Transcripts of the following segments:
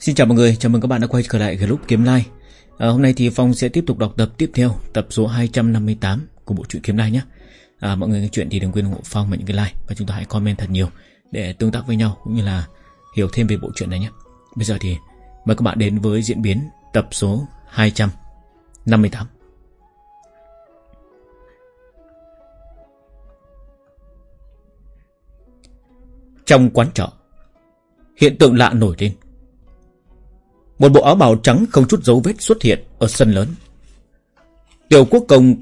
Xin chào mọi người, chào mừng các bạn đã quay trở lại group Kiếm Lai. À, Hôm nay thì Phong sẽ tiếp tục đọc tập tiếp theo Tập số 258 của bộ truyện Kiếm Lai nhé. À, Mọi người nghe chuyện thì đừng quên ủng hộ Phong và những cái like Và chúng ta hãy comment thật nhiều để tương tác với nhau Cũng như là hiểu thêm về bộ truyện này nhé. Bây giờ thì mời các bạn đến với diễn biến tập số 258 Trong quán trọ Hiện tượng lạ nổi lên. Một bộ áo bào trắng không chút dấu vết xuất hiện Ở sân lớn. Tiểu quốc công,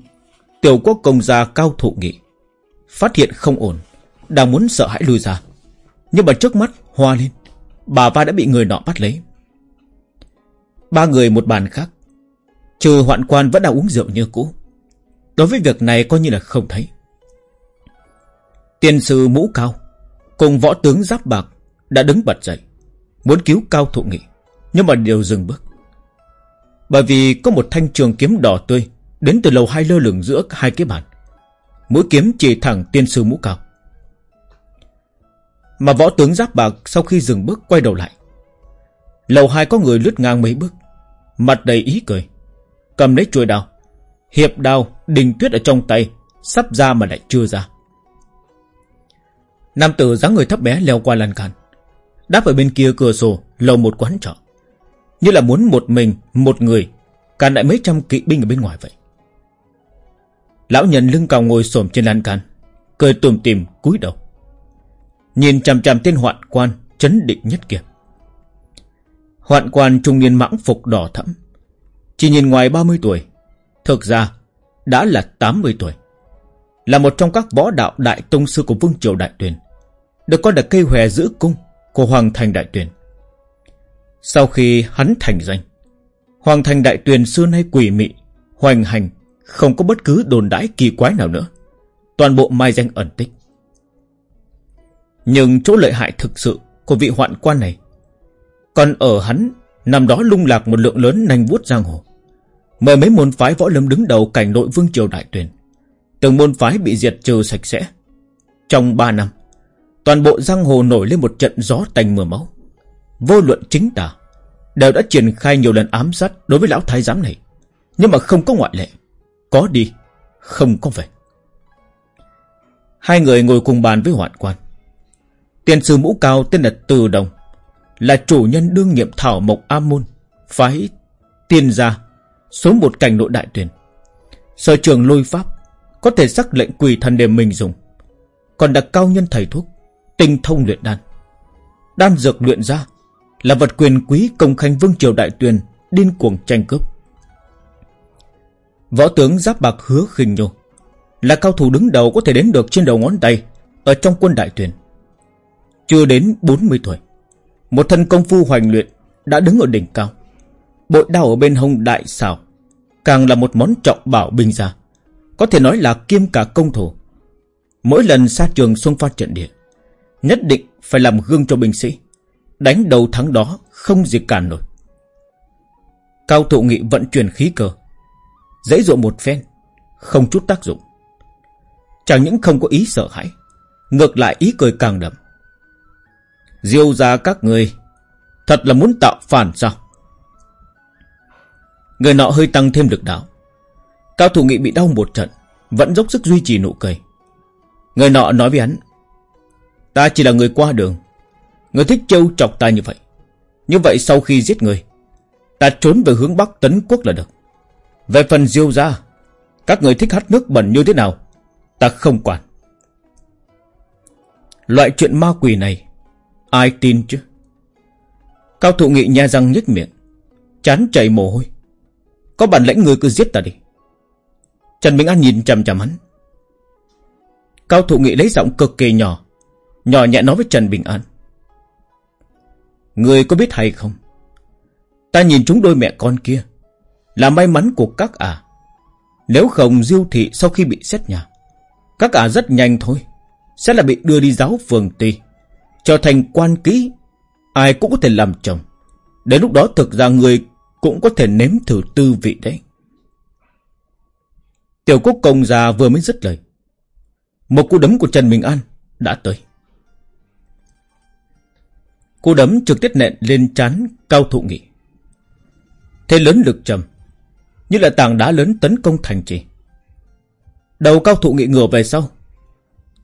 Tiểu quốc công gia cao thụ nghị. Phát hiện không ổn, Đang muốn sợ hãi lui ra. Nhưng mà trước mắt, hoa lên. Bà vai đã bị người nọ bắt lấy. Ba người một bàn khác. Trừ hoạn quan vẫn đang uống rượu như cũ. Đối với việc này coi như là không thấy. Tiên sư mũ cao Cùng võ tướng giáp bạc Đã đứng bật dậy, Muốn cứu cao thụ nghị. Nhưng mà đều dừng bước. Bởi vì có một thanh trường kiếm đỏ tươi Đến từ lầu hai lơ lửng giữa hai cái bàn. Mũi kiếm chỉ thẳng tiên sư mũ cao. Mà võ tướng giáp bạc Sau khi dừng bước quay đầu lại. Lầu hai có người lướt ngang mấy bước. Mặt đầy ý cười. Cầm lấy chuôi đao. Hiệp đao đình tuyết ở trong tay, Sắp ra mà lại chưa ra. Nam tử dáng người thấp bé leo qua lan can. Đáp ở bên kia cửa sổ, Lầu một quán trọ. Như là muốn một mình, một người Càn lại mấy trăm kỵ binh ở bên ngoài vậy. Lão nhân lưng còng ngồi xổm trên lan can Cười tùm tìm cúi đầu. Nhìn chằm chằm tên hoạn quan Chấn định nhất kia Hoạn quan trung niên mãng phục đỏ thẫm Chỉ nhìn ngoài 30 tuổi Thực ra Đã là 80 tuổi. Là một trong các võ đạo đại tông sư của Vương Triều Đại Tuyền Được coi là cây hòe giữ cung Của Hoàng Thành Đại Tuyền. Sau khi hắn thành danh Hoàng Thành Đại Tuyền xưa nay quỷ mị Hoành hành Không có bất cứ đồn đãi kỳ quái nào nữa. Toàn bộ mai danh ẩn tích. Nhưng chỗ lợi hại thực sự Của vị hoạn quan này còn ở hắn năm đó lung lạc một lượng lớn nanh vuốt giang hồ. Mời mấy môn phái võ lâm đứng đầu cảnh nội vương triều đại tuyền, Từng môn phái bị diệt trừ sạch sẽ. Trong ba năm Toàn bộ giang hồ nổi lên một trận gió tành mưa máu. Vô luận chính tả Đều đã triển khai nhiều lần ám sát Đối với lão thái giám này Nhưng mà không có ngoại lệ Có đi Không có về Hai người ngồi cùng bàn với hoạn quan Tiền sư mũ cao tên là Từ Đồng là chủ nhân đương nhiệm Thảo Mộc Am Môn, phái tiên gia, số một cảnh nội đại tuyển. Sở trường lôi pháp, có thể sắc lệnh quỳ thần để mình dùng. Còn đặc cao nhân thầy thuốc, tinh thông luyện đan. Đan dược luyện ra là vật quyền quý công khanh vương triều đại tuyền điên cuồng tranh cướp. Võ tướng giáp bạc hứa khinh nhô, là cao thủ đứng đầu có thể đến được trên đầu ngón tay ở trong quân đại tuyền Chưa đến 40 tuổi. Một thân công phu hoành luyện Đã đứng ở đỉnh cao Bội đao ở bên hông đại xảo Càng là một món trọng bảo binh gia Có thể nói là kiêm cả công thủ Mỗi lần xa trường xung phát trận địa Nhất định phải làm gương cho binh sĩ Đánh đầu thắng đó, Không gì cản nổi. Cao thụ nghị vận chuyển khí cơ dễ dụ một phen, Không chút tác dụng. Chẳng những không có ý sợ hãi, Ngược lại ý cười càng đậm. Diêu ra các người, Thật là muốn tạo phản sao? Người nọ hơi tăng thêm lực đạo. Cao thủ nghị bị đau một trận, Vẫn dốc sức duy trì nụ cười. Người nọ nói với hắn, Ta chỉ là người qua đường Người thích trêu chọc ta như vậy. Như vậy sau khi giết người, Ta trốn về hướng Bắc tấn quốc là được. Về phần diêu ra Các người thích hát nước bẩn như thế nào, Ta không quản. Loại chuyện ma quỷ này, Ai tin chứ? Cao thụ nghị nha răng nhếch miệng, Chán chảy mồ hôi. Có bản lãnh người cứ giết ta đi. Trần Bình An nhìn chằm chằm hắn. Cao thụ nghị lấy giọng cực kỳ nhỏ Nhỏ nhẹ nói với Trần Bình An. Người có biết hay không? Ta nhìn chúng đôi mẹ con kia. Là may mắn của các ả. Nếu không, diêu thị sau khi bị xét nhà, Các ả rất nhanh thôi. Sẽ là bị đưa đi giáo phường tùy Trở thành quan ký. Ai cũng có thể làm chồng. Đến lúc đó thực ra người Cũng có thể nếm thử tư vị đấy. Tiểu quốc công già vừa mới dứt lời. Một cú đấm của Trần Bình An Đã tới. Cú đấm trực tiếp nện lên chán Cao thụ nghị. Thế lớn lực trầm, Như là tảng đá lớn tấn công thành trì. Đầu cao thụ nghị ngửa về sau.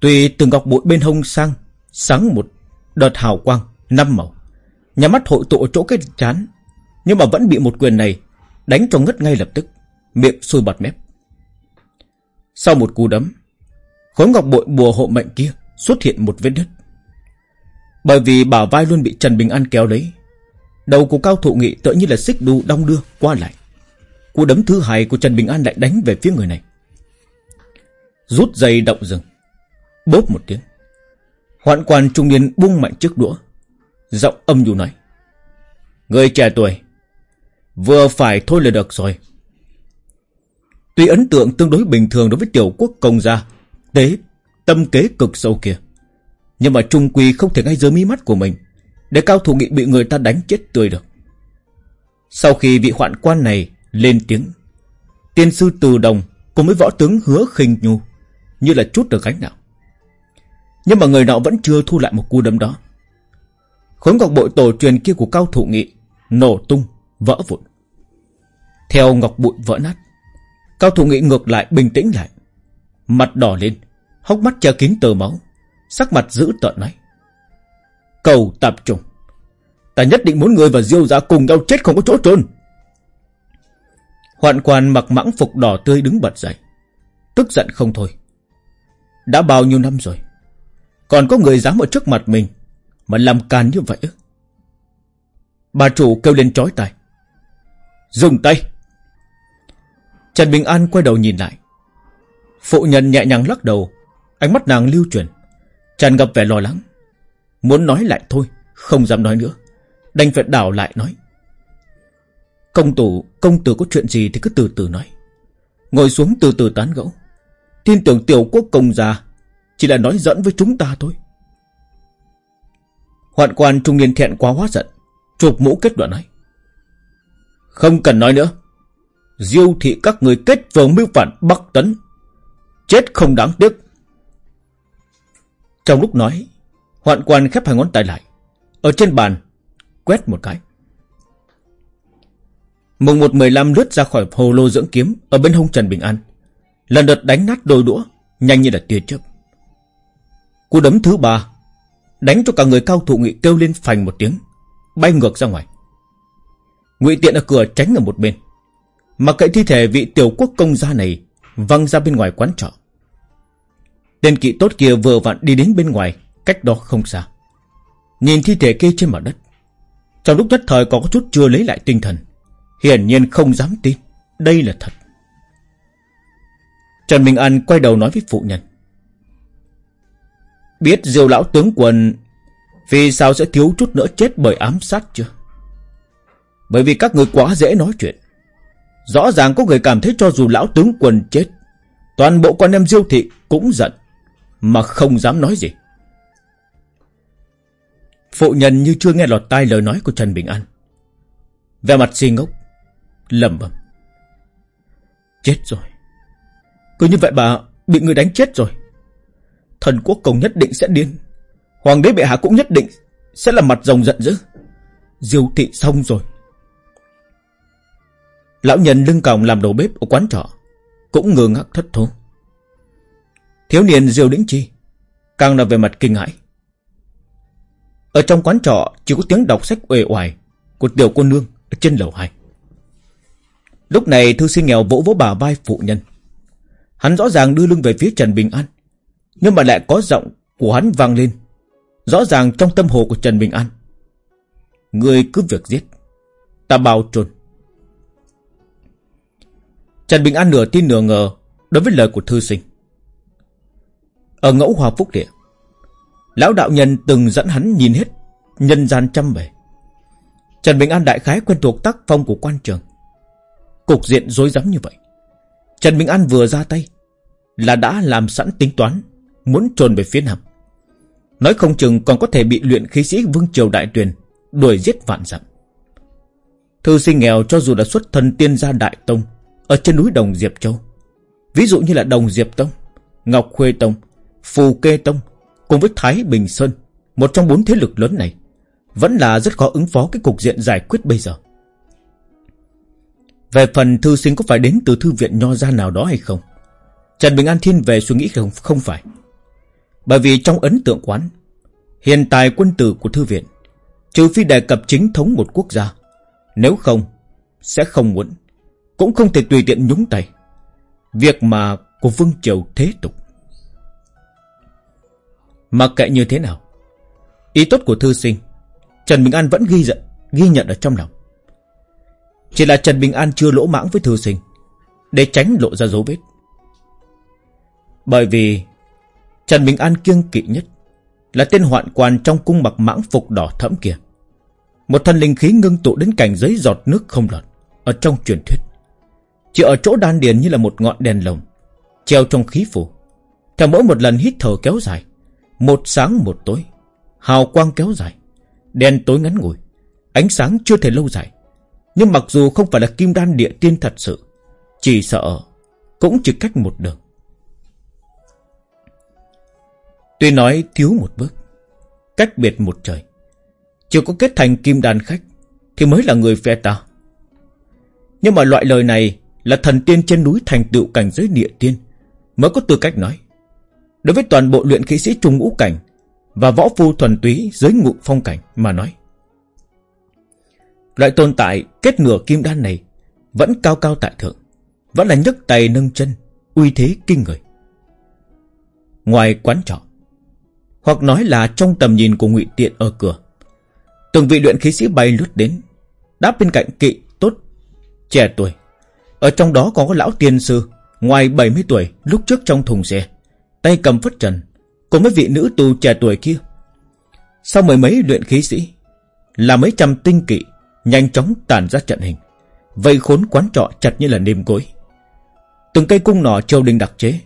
Tuy từng ngọc bụi bên hông sang, Sáng một, đợt hào quang, Năm màu. Nhà mắt hội tụ ở chỗ cái chán Nhưng mà vẫn bị một quyền này Đánh cho ngất ngay lập tức, Miệng sôi bọt mép. Sau một cú đấm, Khối ngọc bội bùa hộ mệnh kia Xuất hiện một vết đứt. Bởi vì bả vai luôn bị Trần Bình An kéo lấy. Đầu của cao thụ nghị tựa như là xích đu đong đưa qua lại. Cú đấm thứ hai của Trần Bình An lại đánh về phía người này. Rút dây động rừng. Bốp một tiếng. Hoạn quan trung niên buông mạnh chiếc đũa. Giọng âm nhu nói. Người trẻ tuổi, Vừa phải thôi là được rồi. Tuy ấn tượng tương đối bình thường đối với tiểu quốc công gia, Tế, Tâm kế cực sâu kia nhưng mà trung quy không thể ngay dưới mí mắt của mình Để cao thủ nghị bị người ta đánh chết tươi được. Sau khi vị hoạn quan này lên tiếng Tiên sư từ đồng Cùng với võ tướng hứa khinh nhu Như là chút được gánh nào Nhưng mà người nọ vẫn chưa thu lại một cú đấm đó. Khối ngọc bội tổ truyền kia của cao thủ nghị Nổ tung, vỡ vụn. Theo ngọc bụi vỡ nát Cao thủ nghị ngược lại bình tĩnh lại Mặt đỏ lên Hốc mắt che kín tờ máu. Sắc mặt dữ tợn nói. Cầu tập trung Ta nhất định muốn người và Diêu ra cùng nhau chết không có chỗ trôn. Hoạn quan mặc mãng phục đỏ tươi đứng bật dậy. Tức giận không thôi. Đã bao nhiêu năm rồi? Còn có người dám ở trước mặt mình Mà làm càn như vậy Bà chủ kêu lên trói tay Dùng tay. Trần Bình An quay đầu nhìn lại. Phụ nhân nhẹ nhàng lắc đầu, Ánh mắt nàng lưu chuyển tràn ngập vẻ lo lắng. Muốn nói lại thôi Không dám nói nữa. Đành phải đảo lại nói. Công tử, công tử có chuyện gì thì cứ từ từ nói. Ngồi xuống từ từ tán gẫu. Tin tưởng tiểu quốc công già Chỉ là nói dẫn với chúng ta thôi. Hoạn quan trung niên thẹn quá hóa giận Chụp mũ kết đoạn nói. Không cần nói nữa. Diêu thị các người kết vờ mưu phản Bắc Tấn. Chết không đáng tiếc. Trong lúc nói, Hoạn quan khép hai ngón tay lại, Ở trên bàn, Quét một cái. Mùng một mười lăm lướt ra khỏi hồ lô dưỡng kiếm Ở bên hông Trần Bình An. Lần đợt đánh nát đôi đũa, Nhanh như là tia chớp. Cú đấm thứ ba Đánh cho cả người cao thủ nghị kêu lên phành một tiếng, Bay ngược ra ngoài. Ngụy Tiện ở cửa tránh ở một bên, mặc kệ thi thể vị tiểu quốc công gia này Văng ra bên ngoài quán trọ. Tên kỵ tốt kia vừa vặn đi đến bên ngoài, Cách đó không xa. Nhìn thi thể kia trên mặt đất, Trong lúc nhất thời còn có chút chưa lấy lại tinh thần, Hiển nhiên không dám tin, Đây là thật. Trần Minh An quay đầu nói với phụ nhân. Biết diêu lão tướng quân, Vì sao sẽ thiếu chút nữa chết bởi ám sát chưa? Bởi vì các người quá dễ nói chuyện. Rõ ràng có người cảm thấy cho dù lão tướng quân chết, Toàn bộ con em diêu thị cũng giận. Mà không dám nói gì. Phụ nhân như chưa nghe lọt tai lời nói của Trần Bình An. Về mặt si ngốc lầm bầm Chết rồi. Cứ như vậy bà bị người đánh chết rồi. Thần quốc công nhất định sẽ điên. Hoàng đế bệ hạ cũng nhất định Sẽ là mặt rồng giận dữ. Diêu thị xong rồi. Lão nhân lưng còng làm đầu bếp ở quán trọ, Cũng ngơ ngác thất thố. Thiếu niên Diêu Đĩnh Chi. Càng là về mặt kinh hãi. Ở trong quán trọ Chỉ có tiếng đọc sách uể oải Của tiểu cô nương ở trên lầu hai. Lúc này thư sinh nghèo vỗ vỗ bà vai phụ nhân. Hắn rõ ràng đưa lưng về phía Trần Bình An, Nhưng mà lại có giọng của hắn vang lên, Rõ ràng trong tâm hồ của Trần Bình An. Người cứ việc giết, Ta bao trồn Trần Bình An nửa tin nửa ngờ Đối với lời của thư sinh. Ở ngẫu hòa phúc địa, Lão đạo nhân từng dẫn hắn nhìn hết Nhân gian trăm bề. Trần Bình An đại khái quen thuộc tác phong của quan trường. Cục diện rối rắm như vậy, Trần Bình An vừa ra tay Là đã làm sẵn tính toán, Muốn trồn về phía nam. Nói không chừng còn có thể bị luyện khí sĩ Vương Triều Đại Tuyền Đuổi giết vạn dặm. Thư sinh nghèo cho dù là xuất thân tiên gia Đại Tông, Ở trên núi Đồng Diệp Châu, Ví dụ như là Đồng Diệp Tông, Ngọc Khuê Tông Phù Kê Tông Cùng với Thái Bình Sơn Một trong bốn thế lực lớn này Vẫn là rất khó ứng phó cái cục diện giải quyết bây giờ. Về phần thư sinh có phải đến từ thư viện nho gia nào đó hay không? Trần Bình An thiên về suy nghĩ không, không phải. Bởi vì trong ấn tượng quán Hiện tại quân tử của thư viện Trừ phi đề cập chính thống một quốc gia Nếu không Sẽ không muốn Cũng không thể tùy tiện nhúng tay. Việc mà của Vương Triều thế tục Mặc kệ như thế nào, Ý tốt của thư sinh, Trần Bình An vẫn ghi giận Ghi nhận ở trong lòng. Chỉ là Trần Bình An chưa lỗ mãng với thư sinh, Để tránh lộ ra dấu vết. Bởi vì Trần Bình An kiêng kỵ nhất Là tên hoạn quan trong cung mặc mãng phục đỏ thẫm kia. Một thân linh khí ngưng tụ đến cảnh giấy giọt nước không lọt Ở trong truyền thuyết. Chỉ ở chỗ đan điền như là một ngọn đèn lồng, Treo trong khí phủ. Theo mỗi một lần hít thở kéo dài một sáng một tối, Hào quang kéo dài, Đen tối ngắn ngủi, Ánh sáng chưa thể lâu dài. Nhưng mặc dù không phải là kim đan địa tiên thật sự, Chỉ sợ Cũng chỉ cách một đường. Tuy nói thiếu một bước, Cách biệt một trời Chỉ có kết thành kim đan khách Thì mới là người phe ta. Nhưng mà loại lời này Là thần tiên trên núi thành tựu cảnh giới địa tiên Mới có tư cách nói. Đối với toàn bộ luyện khí sĩ trung ngũ cảnh Và võ phu thuần túy dưới ngụ phong cảnh mà nói, Loại tồn tại kết nửa kim đan này Vẫn cao cao tại thượng, Vẫn là nhấc tay nâng chân, Uy thế kinh người. Ngoài quán trọ, Hoặc nói là trong tầm nhìn của ngụy Tiện ở cửa, Từng vị luyện khí sĩ bay lướt đến, Đáp bên cạnh kỵ tốt Trẻ tuổi. Ở trong đó còn có lão tiên sư, Ngoài 70 tuổi, lúc trước trong thùng xe. Tay cầm phất trần, Cùng với vị nữ tù trẻ tuổi kia. Sau mười mấy luyện khí sĩ, Là mấy trăm tinh kỵ Nhanh chóng tàn ra trận hình, Vây khốn quán trọ chặt như là nêm cối Từng cây cung nỏ châu đình đặc chế,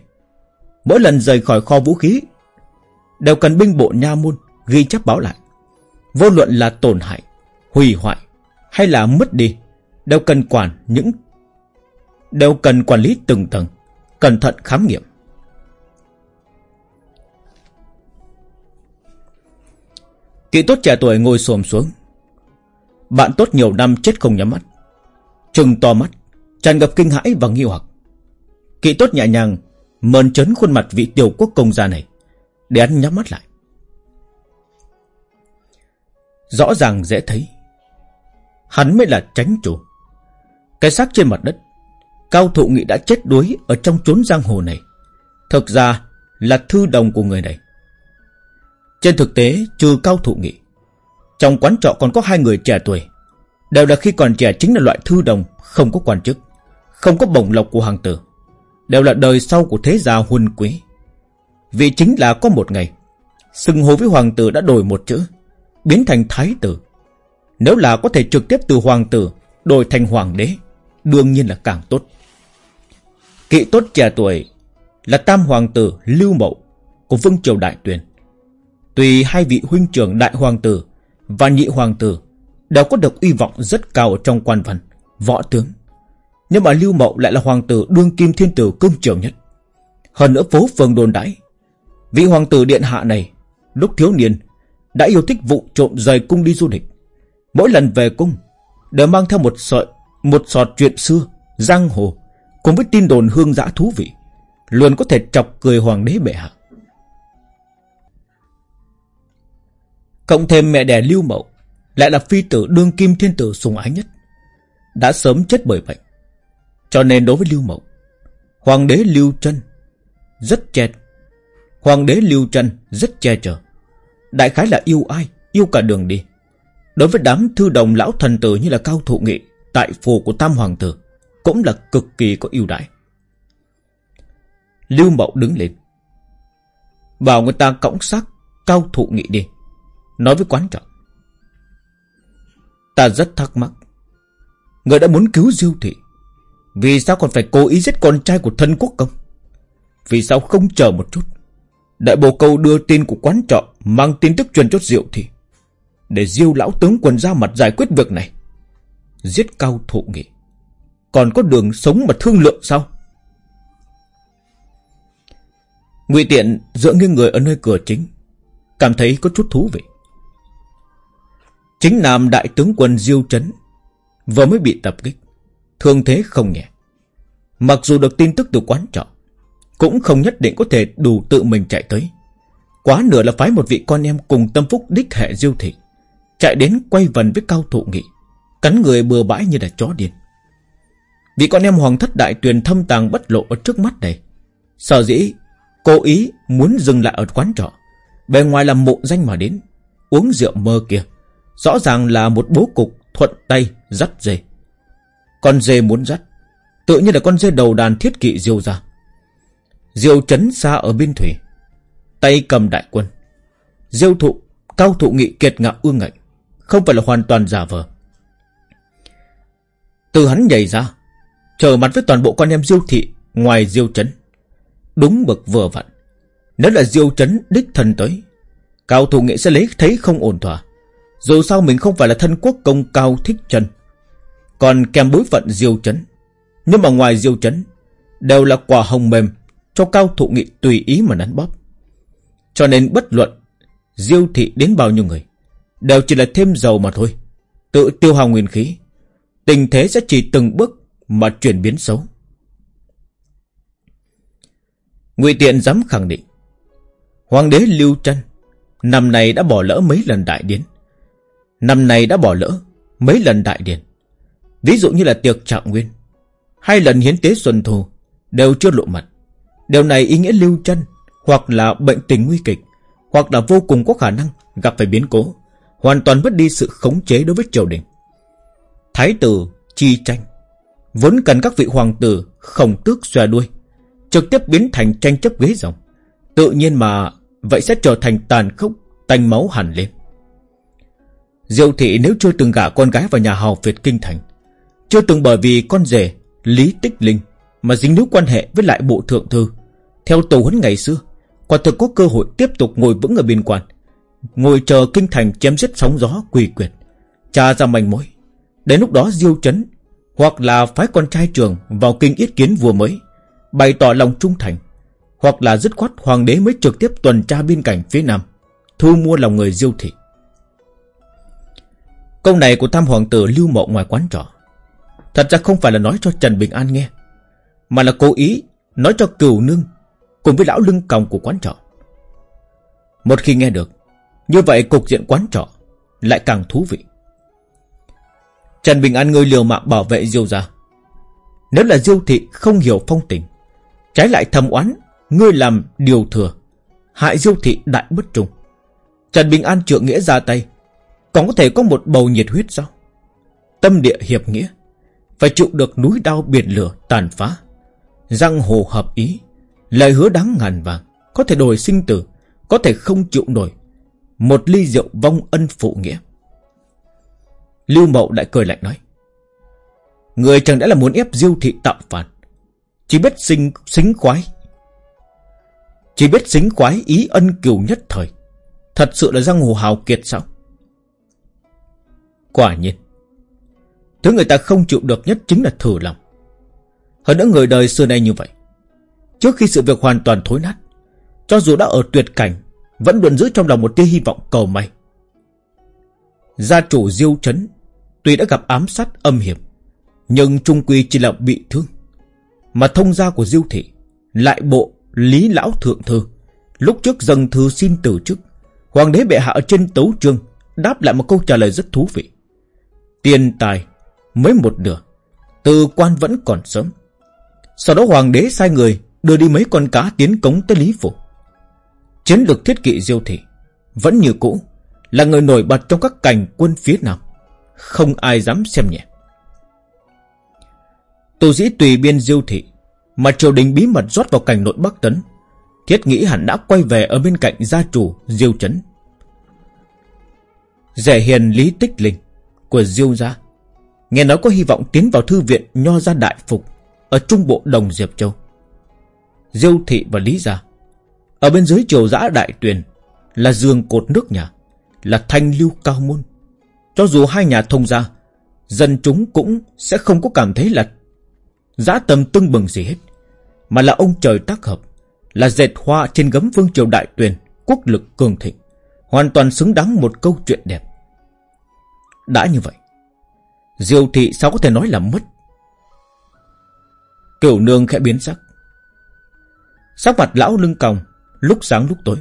Mỗi lần rời khỏi kho vũ khí, Đều cần binh bộ nha môn Ghi chép báo lại. Vô luận là tổn hại, Hủy hoại, Hay là mất đi, Đều cần quản những, Đều cần quản lý từng tầng, Cẩn thận khám nghiệm. Kỵ tốt trẻ tuổi ngồi xồm xuống. Bạn tốt nhiều năm chết không nhắm mắt. Trừng to mắt, tràn ngập kinh hãi và nghi hoặc. Kỵ tốt nhẹ nhàng Mơn trấn khuôn mặt vị tiểu quốc công gia này, Để anh nhắm mắt lại. Rõ ràng dễ thấy, Hắn mới là tránh chủ. Cái xác trên mặt đất, Cao thụ nghị đã chết đuối Ở trong chốn giang hồ này. Thực ra là thư đồng của người này. Trên thực tế trừ cao thụ nghị, Trong quán trọ còn có hai người trẻ tuổi, Đều là khi còn trẻ chính là loại thư đồng, Không có quan chức, Không có bổng lộc của hoàng tử, Đều là đời sau của thế gia huân quý. Vì chính là có một ngày Sừng hồ với hoàng tử đã đổi một chữ, Biến thành thái tử. Nếu là có thể trực tiếp từ hoàng tử Đổi thành hoàng đế, Đương nhiên là càng tốt. Kỵ tốt trẻ tuổi là tam hoàng tử Lưu Mậu của Vương Triều Đại Tuyền. Tùy hai vị huynh trưởng Đại Hoàng tử và Nhị Hoàng tử đều có được uy vọng rất cao trong quan văn, võ tướng. Nhưng mà Lưu Mậu lại là hoàng tử đương kim thiên tử cương trưởng nhất. Hơn nữa phố phường đồn đãi. Vị hoàng tử điện hạ này, lúc thiếu niên, đã yêu thích vụ trộm rời cung đi du lịch. Mỗi lần về cung, đều mang theo một sợi, một sọt chuyện xưa, giang hồ, cùng với tin đồn hương dã thú vị, luôn có thể chọc cười hoàng đế bệ hạ. Cộng thêm mẹ đẻ lưu mậu, lại là phi tử đương kim thiên tử sùng ái nhất, đã sớm chết bởi bệnh. Cho nên đối với lưu mậu, hoàng đế lưu chân rất che, hoàng đế lưu chân rất che chở. Đại khái là yêu ai, yêu cả đường đi. Đối với đám thư đồng lão thần tử như là cao thụ nghị tại phủ của tam hoàng tử, cũng là cực kỳ có ưu đãi. Lưu Mậu đứng lên. Bảo người ta cõng xác cao thụ nghị đi. Nói với quán trọng. Ta rất thắc mắc. Người đã muốn cứu Diêu Thị. Vì sao còn phải cố ý giết con trai của thân quốc công? Vì sao không chờ một chút? Đại bồ câu đưa tin của quán trọ mang tin tức truyền cho Diệu Thị. Để Diêu lão tướng quần ra mặt giải quyết việc này. Giết cao thụ nghị còn có đường sống mà thương lượng sao ngụy tiện dựa nghiêng người ở nơi cửa chính, cảm thấy có chút thú vị Chính Nam đại tướng quân Diêu Trấn Vừa mới bị tập kích, Thương thế không nhẹ. Mặc dù được tin tức từ quán trọ, Cũng không nhất định có thể đủ tự mình chạy tới. Quá nửa là phái một vị con em Cùng tâm phúc đích hệ diêu thị, Chạy đến quay vần với cao thụ nghị, Cắn người bừa bãi như là chó điên. Vị con em hoàng thất đại tuyền thâm tàng bất lộ ở trước mắt này, Sở dĩ Cố ý muốn dừng lại ở quán trọ, Bề ngoài là mộ danh mà đến, Uống rượu mơ kia. Rõ ràng là một bố cục thuận tay, dắt dê. Con dê muốn dắt, Tự nhiên là con dê đầu đàn thiết kỵ diêu ra. Diêu chấn xa ở biên thủy, Tay cầm đại quân. Diêu thụ, Cao thụ nghị kiệt ngạo ương ngạnh, Không phải là hoàn toàn giả vờ. Từ hắn nhảy ra, Trở mặt với toàn bộ con em diêu thị Ngoài diêu chấn. Đúng bậc vừa vặn, Nếu là diêu chấn đích thân tới, Cao thủ nghệ sẽ lấy thấy không ổn thỏa. Dù sao mình không phải là thân quốc công cao thích chân Còn kèm bối phận diêu chấn. Nhưng mà ngoài diêu chấn, Đều là quả hồng mềm, Cho cao thủ nghị tùy ý mà nắn bóp. Cho nên bất luận Diêu thị đến bao nhiêu người, Đều chỉ là thêm dầu mà thôi. Tự tiêu hao nguyên khí, Tình thế sẽ chỉ từng bước Mà chuyển biến xấu. Ngụy Tiện dám khẳng định, Hoàng đế Lưu Trân Năm này đã bỏ lỡ mấy lần đại điển Năm này đã bỏ lỡ, Mấy lần đại điển Ví dụ như là tiệc trạng nguyên, Hai lần hiến tế xuân thu, Đều chưa lộ mặt. Điều này ý nghĩa lưu chân, Hoặc là bệnh tình nguy kịch, Hoặc là vô cùng có khả năng gặp phải biến cố, Hoàn toàn mất đi sự khống chế đối với triều đình. Thái tử, chi tranh, Vốn cần các vị hoàng tử Khổng tước xòe đuôi, Trực tiếp biến thành tranh chấp ghế rồng Tự nhiên mà, Vậy sẽ trở thành tàn khốc, Tanh máu hẳn lên. Diệu thị nếu chưa từng gả con gái vào nhà hào Việt Kinh Thành, Chưa từng bởi vì con rể Lý Tích Linh Mà dính níu quan hệ với lại bộ thượng thư. Theo tổ huấn ngày xưa, Quả thực có cơ hội tiếp tục ngồi vững ở biên quan, Ngồi chờ Kinh Thành chém giết sóng gió quỳ quyệt Tra ra manh mối. Đến lúc đó diêu chấn Hoặc là phái con trai trường vào kinh yết kiến vua mới, Bày tỏ lòng trung thành, hoặc là dứt khoát hoàng đế mới trực tiếp tuần tra biên cảnh phía nam, Thu mua lòng người diêu thị. Câu này của tam hoàng tử lưu mộ ngoài quán trọ. Thật ra không phải là nói cho Trần Bình An nghe, Mà là cố ý Nói cho cửu nương Cùng với lão lưng còng của quán trọ. Một khi nghe được, Như vậy cục diện quán trọ Lại càng thú vị. Trần Bình An người liều mạng bảo vệ Diêu ra Nếu là Diêu thị không hiểu phong tình, Trái lại thầm oán, Ngươi làm điều thừa, Hại diêu thị đại bất trung. Trần Bình An trượng nghĩa ra tay còn có thể có một bầu nhiệt huyết sao? Tâm địa hiệp nghĩa, Phải chịu được núi đao biển lửa tàn phá. Răng hồ hợp ý, Lời hứa đáng ngàn vàng, Có thể đổi sinh tử, Có thể không chịu nổi. Một ly rượu vong ân phụ nghĩa. Lưu Mậu đại cười lạnh nói, Người chẳng đã là muốn ép diêu thị tạo phản? Chỉ biết sinh, xính khoái. Chỉ biết xính quái ý ân cừu nhất thời. Thật sự là giang hồ hào kiệt sao? Quả nhiên Thứ người ta không chịu được nhất chính là thử lòng. Hơn nữa người đời xưa nay như vậy Trước khi sự việc hoàn toàn thối nát Cho dù đã ở tuyệt cảnh Vẫn luôn giữ trong lòng một tia hy vọng cầu may. Gia chủ Diêu chấn, Tuy đã gặp ám sát âm hiểm Nhưng trung quy chỉ là bị thương. Mà thông gia của Diêu Thị Lại bộ Lý Lão Thượng Thư Lúc trước dâng thư xin từ chức Hoàng đế bệ hạ ở trên tấu trương Đáp lại một câu trả lời rất thú vị. Tiền tài, Mới một nửa. Từ quan vẫn còn sớm. Sau đó hoàng đế sai người Đưa đi mấy con cá tiến cống tới Lý Phủ. Chiến lược thiết kỵ diêu thị Vẫn như cũ, Là người nổi bật trong các cảnh quân phía Nam. Không ai dám xem nhẹ. Tù dĩ tùy biên diêu thị, mà triều đình bí mật rót vào cảnh nội Bắc Tấn. Thiết nghĩ hẳn đã quay về Ở bên cạnh gia chủ Diêu Trấn Rẻ hiền Lý Tích Linh. Của Diêu gia. Nghe nói có hy vọng tiến vào thư viện Nho gia đại phục Ở trung bộ đồng Diệp Châu. Diêu thị và Lý gia. Ở bên dưới triều giã đại tuyền Là giường cột nước nhà, Là thanh lưu cao môn. Cho dù hai nhà thông gia, Dân chúng cũng sẽ không có cảm thấy là Giã tầm tưng bừng gì hết, mà là ông trời tác hợp, Là dệt hoa trên gấm vương triều đại tuyền, Quốc lực cường thịnh, Hoàn toàn xứng đáng một câu chuyện đẹp. Đã như vậy. Diêu thị sao có thể nói là mất? Kiểu nương khẽ biến sắc. Sắc mặt lão lưng còng Lúc sáng lúc tối.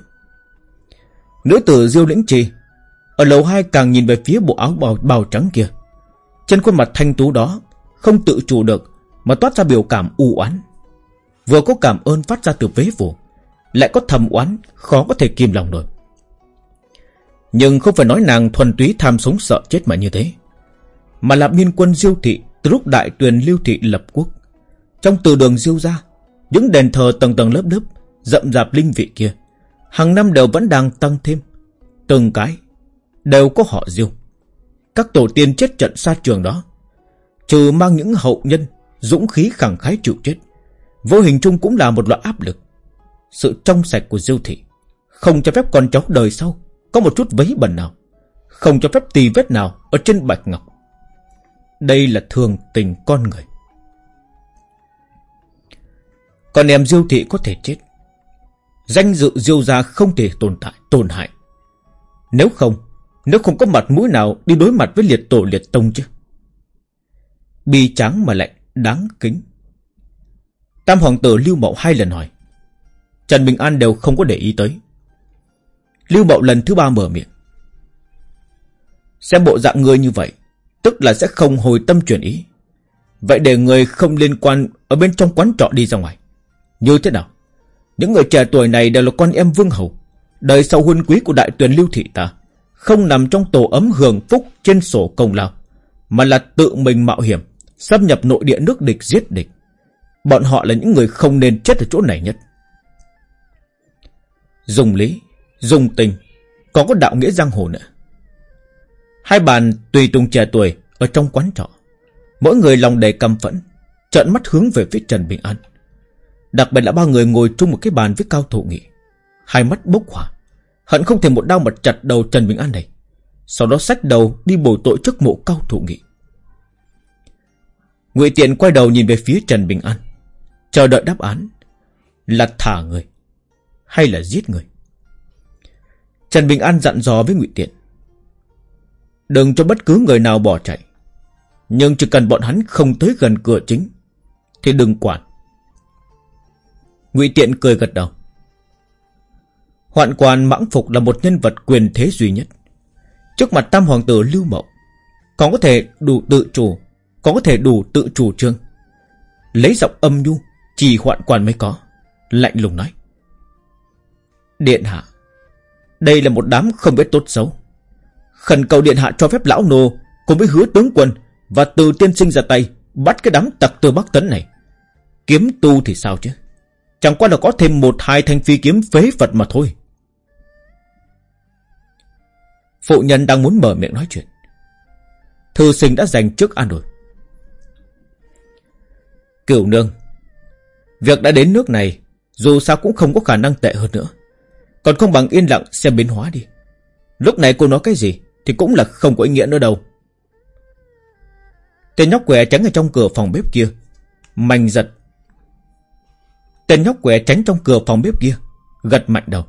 Nữ tử Diêu lĩnh trì Ở lầu hai càng nhìn về phía bộ áo bào, bào trắng kia. Trên khuôn mặt thanh tú đó Không tự chủ được Mà toát ra biểu cảm u oán. Vừa có cảm ơn phát ra từ vế phủ Lại có thầm oán Khó có thể kìm lòng nổi. Nhưng không phải nói nàng thuần túy tham sống sợ chết mà như thế. Mà là biên quân diêu thị, Từ lúc đại tuyền lưu thị lập quốc. Trong từ đường diêu ra, Những đền thờ tầng tầng lớp lớp, Rậm rạp linh vị kia, hàng năm đều vẫn đang tăng thêm. Từng cái, Đều có họ diêu. Các tổ tiên chết trận xa trường đó, Trừ mang những hậu nhân, Dũng khí khẳng khái chịu chết, Vô hình chung cũng là một loại áp lực. Sự trong sạch của diêu thị, Không cho phép con cháu đời sau có một chút vấy bẩn nào, Không cho phép tì vết nào Ở trên bạch ngọc. Đây là thường tình con người. Còn em diêu thị có thể chết. Danh dự diêu gia không thể tồn tại Tồn hại. Nếu không Nếu không có mặt mũi nào đi đối mặt với liệt tổ liệt tông chứ? Bi trắng mà lại đáng kính. Tam hoàng tử Lưu Mậu hai lần hỏi. Trần Bình An đều không có để ý tới. Lưu Bậu lần thứ ba mở miệng. Xem bộ dạng người như vậy, Tức là sẽ không hồi tâm chuyển ý. Vậy để người không liên quan Ở bên trong quán trọ đi ra ngoài. Như thế nào? Những người trẻ tuổi này đều là con em vương hầu. Đời sau huân quý của đại tuyển lưu thị ta, Không nằm trong tổ ấm hưởng phúc Trên sổ công lao, Mà là tự mình mạo hiểm, Xâm nhập nội địa nước địch giết địch. Bọn họ là những người không nên chết ở chỗ này nhất. Dùng lý Dùng tình. Còn có đạo nghĩa giang hồ nữa. Hai bàn tùy tùng trẻ tuổi Ở trong quán trọ. Mỗi người lòng đầy căm phẫn, Trợn mắt hướng về phía Trần Bình An. Đặc biệt là ba người ngồi chung một cái bàn với cao thủ nghị. Hai mắt bốc hỏa, Hận không thể một đau mặt chặt đầu Trần Bình An này. Sau đó xách đầu đi bồi tội trước mộ cao thủ nghị. Ngụy Tiện quay đầu nhìn về phía Trần Bình An, Chờ đợi đáp án Là thả người Hay là giết người. Trần Bình An dặn dò với Ngụy Tiện. Đừng cho bất cứ người nào bỏ chạy. Nhưng chỉ cần bọn hắn không tới gần cửa chính, Thì đừng quản. Ngụy Tiện cười gật đầu. Hoạn quan mãng phục là một nhân vật quyền thế duy nhất. Trước mặt tam hoàng tử Lưu Mậu Còn có thể đủ tự chủ Còn có thể đủ tự chủ trương. Lấy giọng âm nhu, chỉ hoạn quan mới có, Lạnh lùng nói. Điện hạ đây là một đám không biết tốt xấu. Khẩn cầu điện hạ cho phép lão nô Cùng với hứa tướng quân Và từ tiên sinh ra tay Bắt cái đám tặc từ Bắc Tấn này. Kiếm tu thì sao chứ? Chẳng qua là có thêm một hai thanh phi kiếm phế vật mà thôi. Phụ nhân đang muốn mở miệng nói chuyện. Thư sinh đã giành trước an rồi Cửu nương, Việc đã đến nước này Dù sao cũng không có khả năng tệ hơn nữa. Còn không bằng yên lặng xem biến hóa đi. Lúc này cô nói cái gì Thì cũng là không có ý nghĩa nữa đâu. Tên nhóc quẻ tránh ở trong cửa phòng bếp kia. Mạnh giật. Tên nhóc quẻ tránh trong cửa phòng bếp kia. Gật mạnh đầu.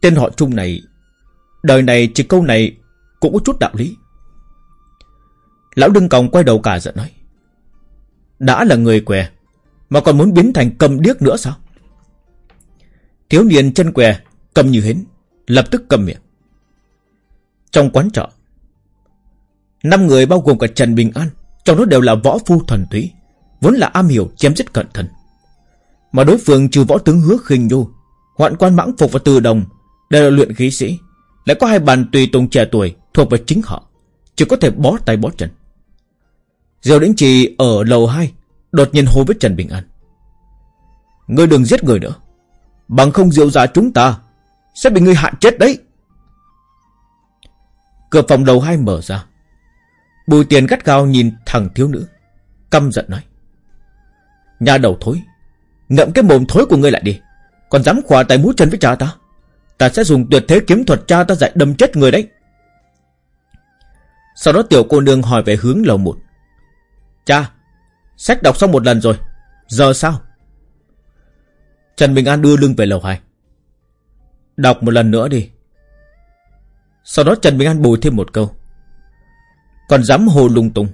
Tên họ Trung này, Đời này chỉ câu này Cũng có chút đạo lý. Lão đương còng quay đầu cả giận nói. Đã là người què mà còn muốn biến thành cầm điếc nữa sao? Thiếu niên chân què Cầm như hến, Lập tức cầm miệng. Trong quán trọ, Năm người bao gồm cả Trần Bình An, Trong đó đều là võ phu thuần túy, Vốn là am hiểu chém giết cẩn thận. Mà đối phương trừ võ tướng hứa khinh nhu, Hoạn quan mãng phục và từ đồng, Đều là luyện khí sĩ, Lại có hai bàn tùy tùng trẻ tuổi Thuộc về chính họ, Chỉ có thể bó tay bó chân. Diều Đĩnh Trì ở lầu 2 Đột nhiên hô với Trần Bình An. Ngươi đừng giết người nữa Bằng không diệu giả chúng ta, Sẽ bị người hại chết đấy. Cửa phòng đầu hai mở ra. Bùi tiền gắt gao nhìn thằng thiếu nữ, Căm giận nói. Nhà đầu thối, Ngậm cái mồm thối của ngươi lại đi. Còn dám khỏa tay mũ chân với cha ta? Ta sẽ dùng tuyệt thế kiếm thuật cha ta dạy đâm chết người đấy. Sau đó tiểu cô nương hỏi về hướng lầu một. Cha, Sách đọc xong một lần rồi. Giờ sao? Trần Bình An đưa lưng về lầu 2 Đọc một lần nữa đi. Sau đó Trần Bình An bồi thêm một câu. Còn dám hồ lung tung.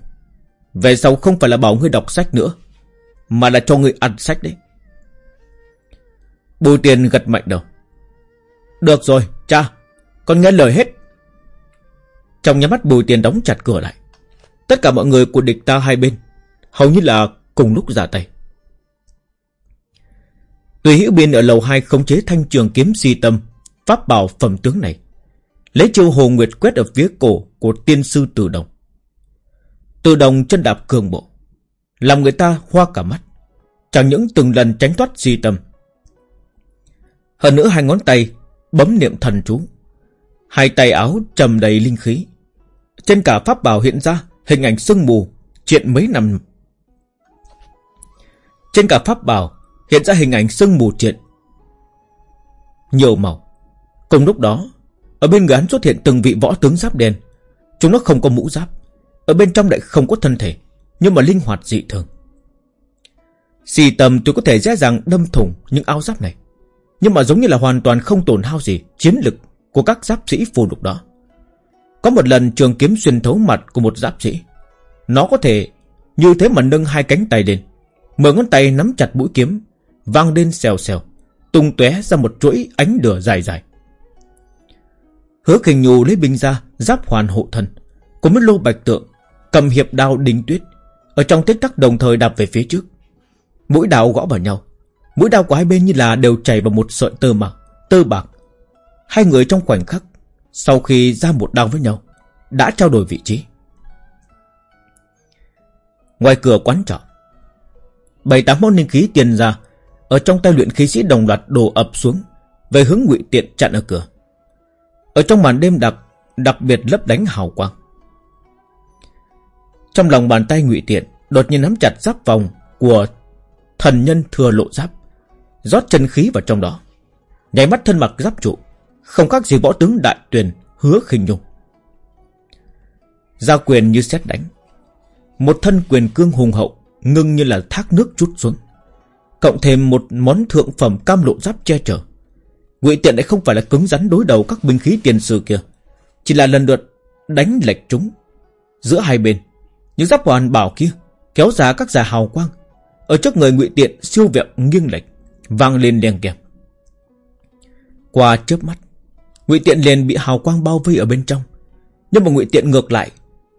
Về sau không phải là bảo ngươi đọc sách nữa, Mà là cho ngươi ăn sách đấy. Bùi tiền gật mạnh đầu. Được rồi, cha, Con nghe lời hết. Trong nhà mắt bùi tiền đóng chặt cửa lại. Tất cả mọi người của địch ta hai bên Hầu như là cùng lúc ra tay. Tùy Hữu Biên ở lầu 2 khống chế thanh trường kiếm si tâm, pháp bảo phẩm tướng này. Lấy chiêu hồ nguyệt quét ở phía cổ của tiên sư Từ Đồng. Từ Đồng chân đạp cường bộ, làm người ta hoa cả mắt. Chẳng những từng lần tránh thoát si tâm. Hơn nữa hai ngón tay bấm niệm thần chú. Hai tay áo trầm đầy linh khí. Trên cả pháp bảo hiện ra hình ảnh sương mù chuyện mấy năm. Trên cả pháp bảo hiện ra hình ảnh sương mù triện. Nhiều màu. Cùng lúc đó, ở bên người hắn xuất hiện từng vị võ tướng giáp đen. Chúng nó không có mũ giáp. Ở bên trong lại không có thân thể, nhưng mà linh hoạt dị thường. Xì tầm tôi có thể dễ dàng đâm thủng những áo giáp này. Nhưng mà giống như là hoàn toàn không tổn hao gì chiến lực của các giáp sĩ phù lục đó. Có một lần trường kiếm xuyên thấu mặt của một giáp sĩ. Nó có thể như thế mà nâng hai cánh tay lên. Mở ngón tay nắm chặt mũi kiếm vang lên xèo xèo, tung tóe ra một chuỗi ánh lửa dài dài. Hứa Kình Nhu lấy binh ra, giáp hoàn hộ thân, cùng với lô bạch tượng, cầm hiệp đao đính tuyết, ở trong tích tắc đồng thời đạp về phía trước. Mũi đao gõ vào nhau, mũi đao của hai bên như là đều chảy vào một sợi tơ bạc, tơ bạc. Hai người trong khoảnh khắc, sau khi ra một đao với nhau, đã trao đổi vị trí. Ngoài cửa quán trọ, bảy tám món linh khí tiền ra ở trong tay luyện khí sĩ đồng loạt đổ ập xuống, Về hướng ngụy tiện chặn ở cửa. Ở trong màn đêm đặc Đặc biệt lấp đánh hào quang. Trong lòng bàn tay ngụy tiện, Đột nhiên nắm chặt giáp vòng Của thần nhân thừa lộ giáp, rót chân khí vào trong đó. Nhảy mắt thân mặc giáp trụ, Không khác gì võ tướng đại tuyền Hứa khinh nhung. Giao quyền như xét đánh. Một thân quyền cương hùng hậu, Ngưng như là thác nước chút xuống. Cộng thêm một món thượng phẩm cam lộ giáp che chở. Ngụy tiện lại không phải là cứng rắn đối đầu các binh khí tiền sử kia, Chỉ là lần lượt đánh lệch chúng Giữa hai bên. Những giáp hoàn bảo kia Kéo ra các già hào quang, Ở trước người ngụy tiện siêu vẹo nghiêng lệch, Vang lên đèn kẹp. Qua chớp mắt, ngụy tiện liền bị hào quang bao vây ở bên trong, Nhưng mà ngụy tiện ngược lại,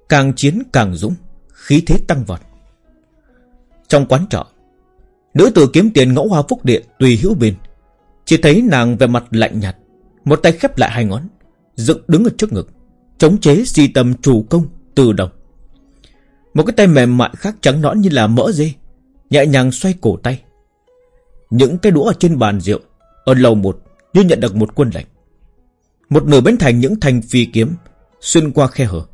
Càng chiến càng dũng, Khí thế tăng vọt. Trong quán trọ Nữ tử kiếm tiền ngẫu hoa phúc điện tùy hữu bên. Chỉ thấy nàng về mặt lạnh nhạt, Một tay khép lại hai ngón, Dựng đứng ở trước ngực, Chống chế si tâm chủ công từ đồng Một cái tay mềm mại khác trắng nõn như là mỡ dê, Nhẹ nhàng xoay cổ tay. Những cái đũa ở trên bàn rượu, Ở lầu một như nhận được một quân lệnh. Một nửa biến thành những thành phi kiếm, Xuyên qua khe hở,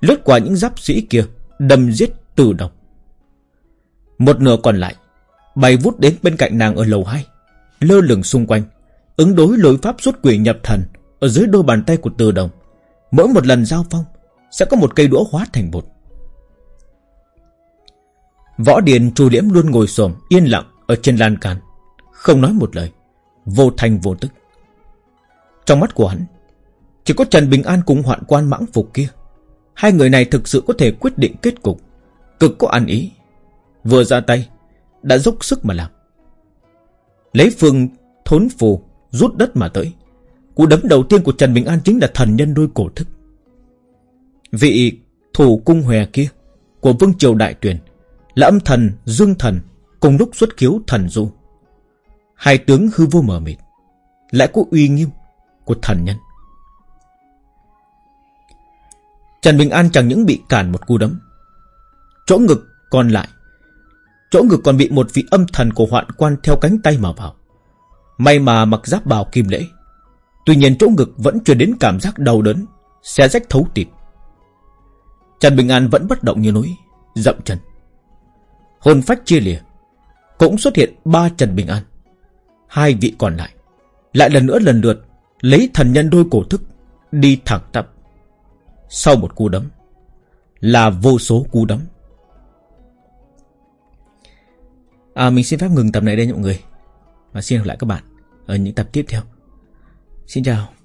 Lướt qua những giáp sĩ kia, Đâm giết từ đồng Một nửa còn lại Bay vút đến bên cạnh nàng ở lầu 2 Lơ lửng xung quanh, Ứng đối lối pháp xuất quỷ nhập thần Ở dưới đôi bàn tay của từ đồng. Mỗi một lần giao phong Sẽ có một cây đũa hóa thành bột. Võ Điền trù Liễm luôn ngồi xổm Yên lặng ở trên lan can, Không nói một lời, Vô thành vô tức. Trong mắt của hắn, Chỉ có Trần Bình An cùng hoạn quan mãng phục kia. Hai người này thực sự có thể quyết định kết cục, Cực có ăn ý. Vừa ra tay đã dốc sức mà làm. Lấy phương thốn phù, rút đất mà tới. Cú đấm đầu tiên của Trần Bình An chính là thần nhân đôi cổ thức. Vị thủ cung hòe kia của Vương Triều Đại Tuyền là âm thần Dương Thần cùng lúc xuất khiếu thần du. Hai tướng hư vô mờ mịt, lại có uy nghiêm của thần nhân. Trần Bình An chẳng những bị cản một cú đấm, Chỗ ngực còn lại Chỗ ngực còn bị một vị âm thần của hoạn quan theo cánh tay mà vào. May mà mặc giáp bào kim lễ. Tuy nhiên chỗ ngực vẫn truyền đến cảm giác đau đớn, xé rách thấu thịt. Trần Bình An vẫn bất động như núi, dậm chân. Hồn phách chia lìa, cũng xuất hiện ba Trần Bình An. Hai vị còn lại, lại lần nữa lần lượt lấy thần nhân đôi cổ thức đi thẳng tập. Sau một cú đấm, là vô số cú đấm. À, mình xin phép ngừng tập này đây mọi người. Và xin gặp lại các bạn Ở những tập tiếp theo. Xin chào.